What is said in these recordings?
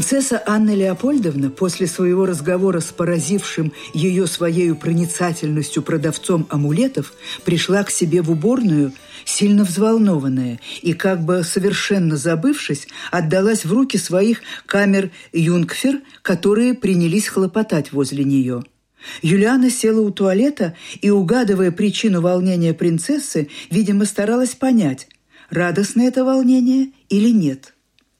Принцесса Анна Леопольдовна после своего разговора с поразившим ее своей проницательностью продавцом амулетов пришла к себе в уборную, сильно взволнованная, и, как бы совершенно забывшись, отдалась в руки своих камер юнгфер, которые принялись хлопотать возле нее. Юлиана села у туалета и, угадывая причину волнения принцессы, видимо, старалась понять, радостное это волнение или нет.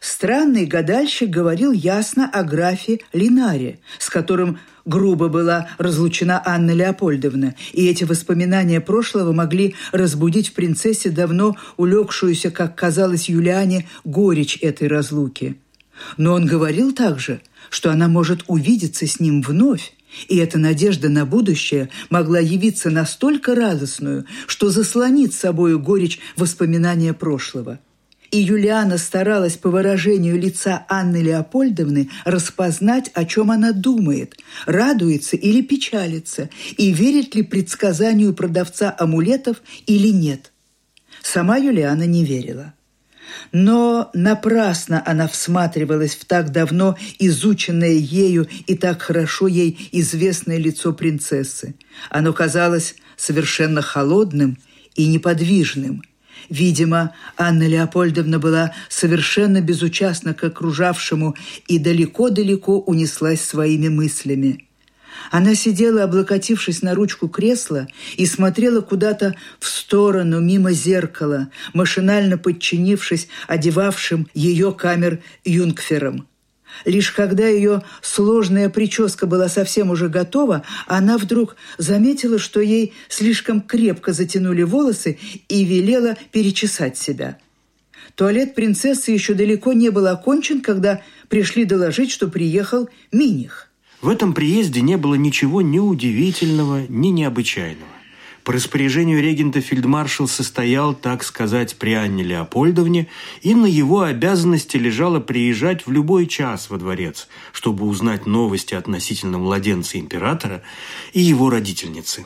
Странный гадальщик говорил ясно о графе Линаре, с которым грубо была разлучена Анна Леопольдовна, и эти воспоминания прошлого могли разбудить в принцессе давно улегшуюся, как казалось Юлиане, горечь этой разлуки. Но он говорил также, что она может увидеться с ним вновь, и эта надежда на будущее могла явиться настолько радостную, что заслонит собою горечь воспоминания прошлого. И Юлиана старалась по выражению лица Анны Леопольдовны распознать, о чем она думает, радуется или печалится, и верит ли предсказанию продавца амулетов или нет. Сама Юлиана не верила. Но напрасно она всматривалась в так давно изученное ею и так хорошо ей известное лицо принцессы. Оно казалось совершенно холодным и неподвижным. Видимо, Анна Леопольдовна была совершенно безучастна к окружавшему и далеко-далеко унеслась своими мыслями. Она сидела, облокотившись на ручку кресла, и смотрела куда-то в сторону, мимо зеркала, машинально подчинившись одевавшим ее камер юнгферам. Лишь когда ее сложная прическа была совсем уже готова, она вдруг заметила, что ей слишком крепко затянули волосы и велела перечесать себя. Туалет принцессы еще далеко не был окончен, когда пришли доложить, что приехал Миних. В этом приезде не было ничего ни удивительного, ни необычайного. По распоряжению регента фельдмаршал состоял, так сказать, при Анне Леопольдовне, и на его обязанности лежало приезжать в любой час во дворец, чтобы узнать новости относительно младенца императора и его родительницы.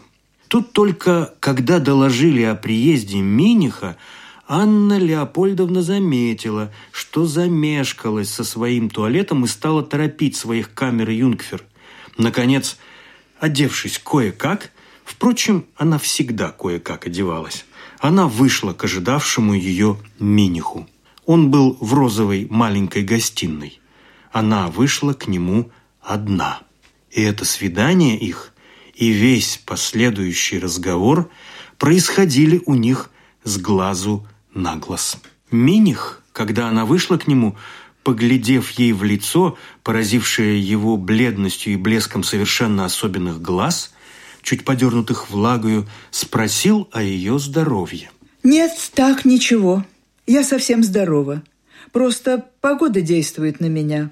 Тут только, когда доложили о приезде Миниха, Анна Леопольдовна заметила, что замешкалась со своим туалетом и стала торопить своих камер юнгфер. Наконец, одевшись кое-как, впрочем, она всегда кое-как одевалась, она вышла к ожидавшему ее Миниху. Он был в розовой маленькой гостиной. Она вышла к нему одна. И это свидание их и весь последующий разговор происходили у них с глазу на глаз. Миних, когда она вышла к нему, поглядев ей в лицо, поразившее его бледностью и блеском совершенно особенных глаз, чуть подернутых влагою, спросил о ее здоровье. «Нет, так, ничего. Я совсем здорова. Просто погода действует на меня».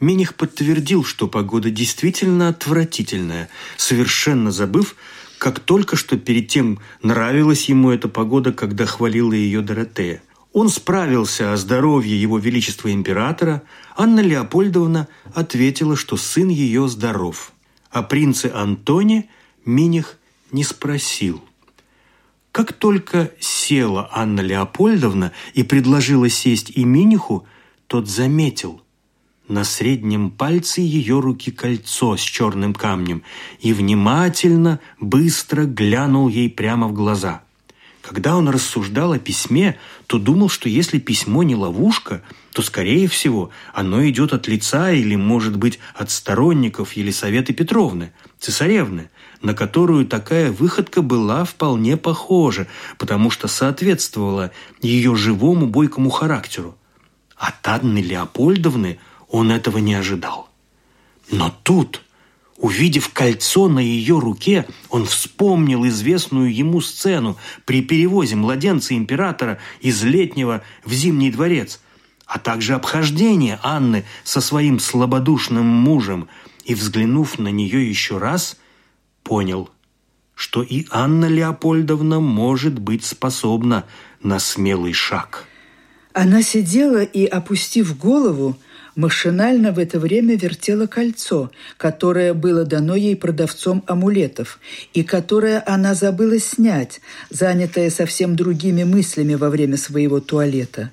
Миних подтвердил, что погода действительно отвратительная, совершенно забыв, как только что перед тем нравилась ему эта погода, когда хвалила ее Доротея. Он справился о здоровье его величества императора, Анна Леопольдовна ответила, что сын ее здоров. О принце Антоне Миних не спросил. Как только села Анна Леопольдовна и предложила сесть и Миниху, тот заметил. На среднем пальце ее руки кольцо с черным камнем и внимательно, быстро глянул ей прямо в глаза – когда он рассуждал о письме, то думал, что если письмо не ловушка, то, скорее всего, оно идет от лица или, может быть, от сторонников Елисаветы Петровны, цесаревны, на которую такая выходка была вполне похожа, потому что соответствовала ее живому бойкому характеру. От Анны Леопольдовны он этого не ожидал. Но тут Увидев кольцо на ее руке, он вспомнил известную ему сцену при перевозе младенца императора из летнего в зимний дворец, а также обхождение Анны со своим слабодушным мужем, и, взглянув на нее еще раз, понял, что и Анна Леопольдовна может быть способна на смелый шаг. Она сидела и, опустив голову, машинально в это время вертела кольцо, которое было дано ей продавцом амулетов, и которое она забыла снять, занятая совсем другими мыслями во время своего туалета.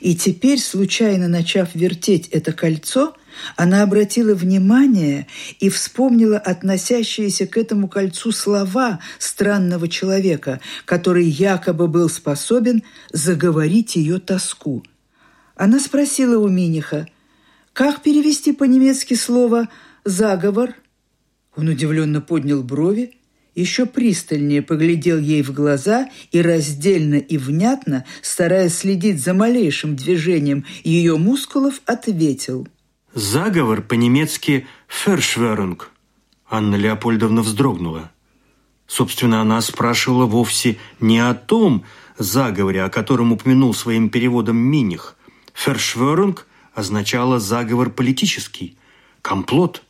И теперь, случайно начав вертеть это кольцо, она обратила внимание и вспомнила относящиеся к этому кольцу слова странного человека, который якобы был способен заговорить ее тоску. Она спросила у Миниха, как перевести по-немецки слово «заговор»? Он удивленно поднял брови, еще пристальнее поглядел ей в глаза и раздельно и внятно, стараясь следить за малейшим движением ее мускулов, ответил. «Заговор по-немецки «фершверунг». Анна Леопольдовна вздрогнула. Собственно, она спрашивала вовсе не о том заговоре, о котором упомянул своим переводом Миних. «Фершверунг» означало «заговор политический», «комплот»,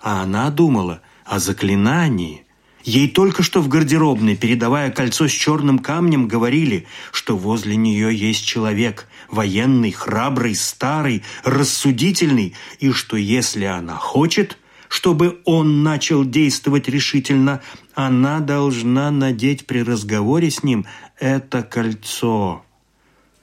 а она думала о заклинании, Ей только что в гардеробной, передавая кольцо с черным камнем, говорили, что возле нее есть человек, военный, храбрый, старый, рассудительный, и что если она хочет, чтобы он начал действовать решительно, она должна надеть при разговоре с ним это кольцо.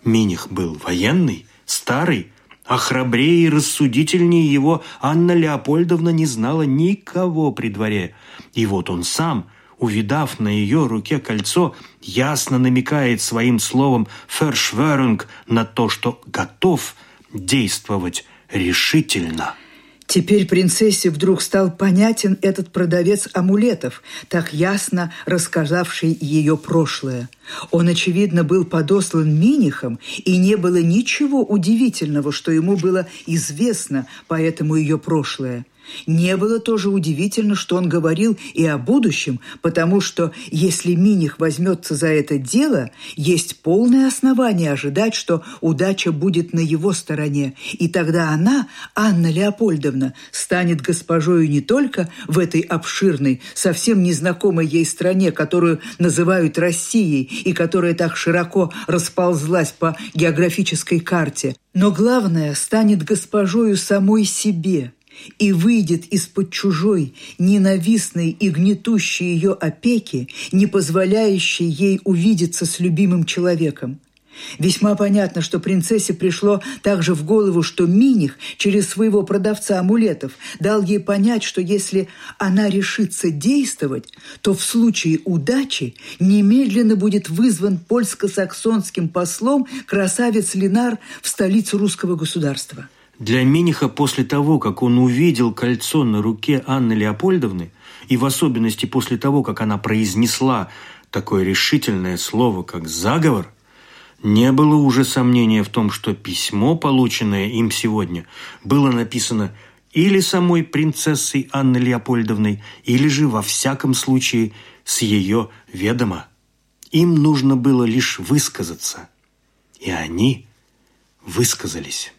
Миних был военный, старый, а храбрее и рассудительнее его Анна Леопольдовна не знала никого при дворе. И вот он сам, увидав на ее руке кольцо, ясно намекает своим словом «фершверунг» на то, что готов действовать решительно. Теперь принцессе вдруг стал понятен этот продавец амулетов, так ясно рассказавший ее прошлое. Он, очевидно, был подослан Минихом, и не было ничего удивительного, что ему было известно поэтому ее прошлое. Не было тоже удивительно, что он говорил и о будущем, потому что если Миних возьмется за это дело, есть полное основание ожидать, что удача будет на его стороне, и тогда она, Анна Леопольдовна, станет госпожою не только в этой обширной, совсем незнакомой ей стране, которую называют Россией и которая так широко расползлась по географической карте, но главное, станет госпожою самой себе – и выйдет из-под чужой, ненавистной и гнетущей ее опеки, не позволяющей ей увидеться с любимым человеком. Весьма понятно, что принцессе пришло также в голову, что Миних через своего продавца амулетов дал ей понять, что если она решится действовать, то в случае удачи немедленно будет вызван польско-саксонским послом красавец Ленар в столицу русского государства. Для Миниха после того, как он увидел кольцо на руке Анны Леопольдовны, и в особенности после того, как она произнесла такое решительное слово, как «заговор», не было уже сомнения в том, что письмо, полученное им сегодня, было написано или самой принцессой Анной Леопольдовной, или же, во всяком случае, с ее ведома. Им нужно было лишь высказаться. И они высказались.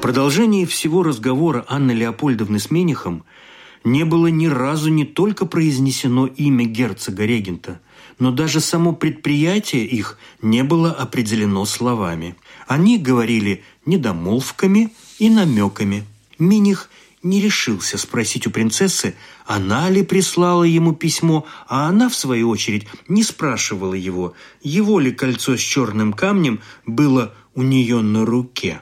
Продолжении всего разговора Анны Леопольдовны с Менихом не было ни разу не только произнесено имя герцога-регента, но даже само предприятие их не было определено словами. Они говорили недомолвками и намеками. Миних не решился спросить у принцессы, она ли прислала ему письмо, а она, в свою очередь, не спрашивала его, его ли кольцо с черным камнем было у нее на руке.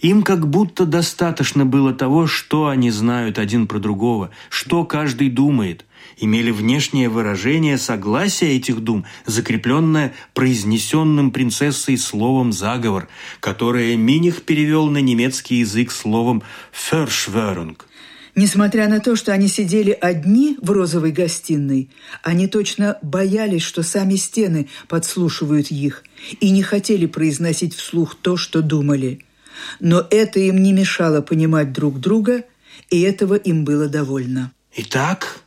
Им как будто достаточно было того, что они знают один про другого, что каждый думает. Имели внешнее выражение согласия этих дум, закрепленное произнесенным принцессой словом «заговор», которое Миних перевел на немецкий язык словом «фершверунг». Несмотря на то, что они сидели одни в розовой гостиной, они точно боялись, что сами стены подслушивают их, и не хотели произносить вслух то, что думали – но это им не мешало понимать друг друга, и этого им было довольно. «Итак,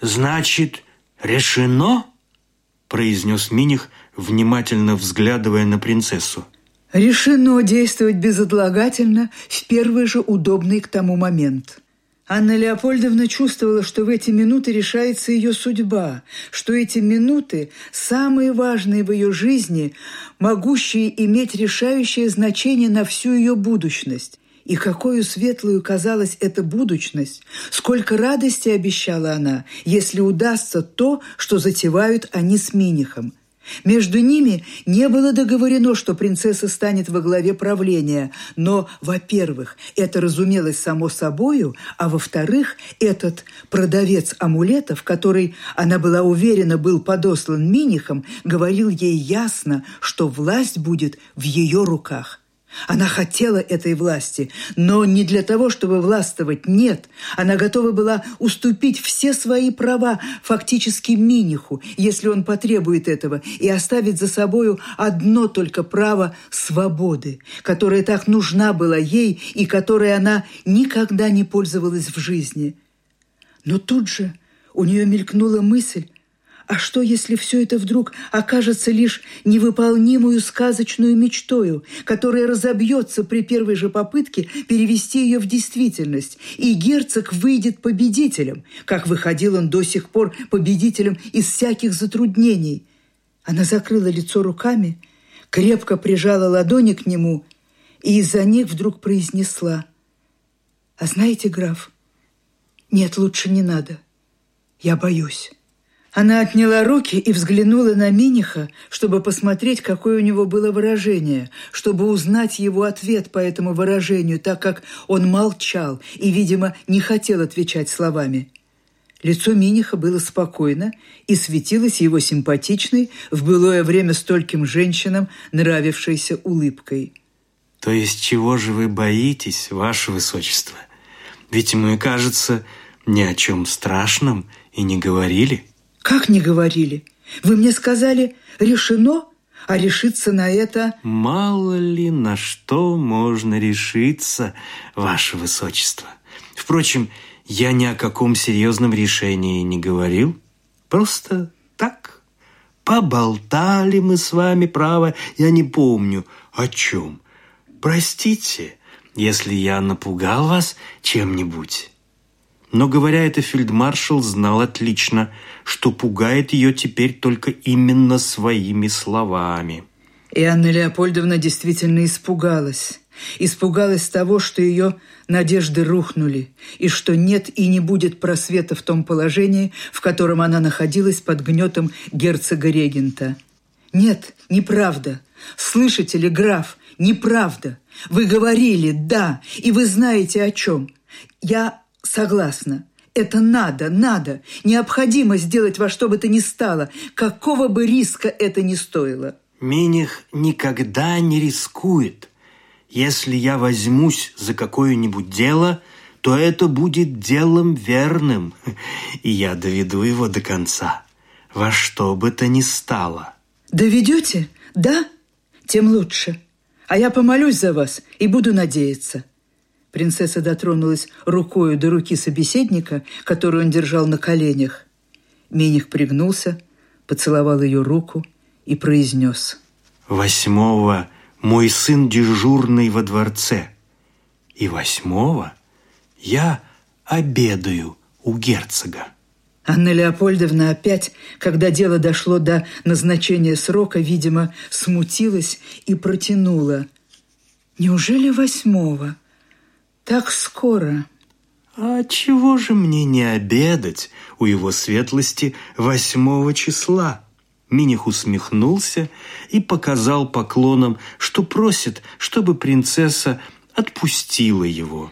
значит, решено?» – произнес Миних, внимательно взглядывая на принцессу. «Решено действовать безотлагательно в первый же удобный к тому момент». Анна Леопольдовна чувствовала, что в эти минуты решается ее судьба, что эти минуты самые важные в ее жизни, могущие иметь решающее значение на всю ее будущность. И какую светлую казалась эта будущность, сколько радости обещала она, если удастся то, что затевают они с Минихом – между ними не было договорено, что принцесса станет во главе правления, но, во-первых, это разумелось само собою, а во-вторых, этот продавец амулетов, который, она была уверена, был подослан Минихом, говорил ей ясно, что власть будет в ее руках – она хотела этой власти, но не для того, чтобы властвовать, нет. Она готова была уступить все свои права фактически Миниху, если он потребует этого, и оставить за собою одно только право свободы, которое так нужна была ей и которой она никогда не пользовалась в жизни. Но тут же у нее мелькнула мысль, а что, если все это вдруг окажется лишь невыполнимую сказочную мечтою, которая разобьется при первой же попытке перевести ее в действительность, и герцог выйдет победителем, как выходил он до сих пор победителем из всяких затруднений? Она закрыла лицо руками, крепко прижала ладони к нему и из-за них вдруг произнесла. «А знаете, граф, нет, лучше не надо. Я боюсь». Она отняла руки и взглянула на Миниха, чтобы посмотреть, какое у него было выражение, чтобы узнать его ответ по этому выражению, так как он молчал и, видимо, не хотел отвечать словами. Лицо Миниха было спокойно и светилось его симпатичной, в былое время стольким женщинам нравившейся улыбкой. «То есть чего же вы боитесь, ваше высочество? Ведь мы, кажется, ни о чем страшном и не говорили». Как не говорили? Вы мне сказали, решено, а решиться на это... Мало ли на что можно решиться, ваше высочество. Впрочем, я ни о каком серьезном решении не говорил. Просто так. Поболтали мы с вами, право, я не помню, о чем. Простите, если я напугал вас чем-нибудь. Но, говоря это, фельдмаршал знал отлично, что пугает ее теперь только именно своими словами. И Анна Леопольдовна действительно испугалась. Испугалась того, что ее надежды рухнули, и что нет и не будет просвета в том положении, в котором она находилась под гнетом герцога-регента. Нет, неправда. Слышите ли, граф, неправда. Вы говорили «да», и вы знаете о чем. Я Согласна. Это надо, надо. Необходимо сделать во что бы то ни стало, какого бы риска это ни стоило. Миних никогда не рискует. Если я возьмусь за какое-нибудь дело, то это будет делом верным, и я доведу его до конца, во что бы то ни стало. Доведете? Да? Тем лучше. А я помолюсь за вас и буду надеяться. Принцесса дотронулась рукою до руки собеседника, которую он держал на коленях. Миних пригнулся, поцеловал ее руку и произнес. «Восьмого мой сын дежурный во дворце, и восьмого я обедаю у герцога». Анна Леопольдовна опять, когда дело дошло до назначения срока, видимо, смутилась и протянула. «Неужели восьмого?» Так скоро. А чего же мне не обедать у его светлости восьмого числа? Миних усмехнулся и показал поклоном, что просит, чтобы принцесса отпустила его.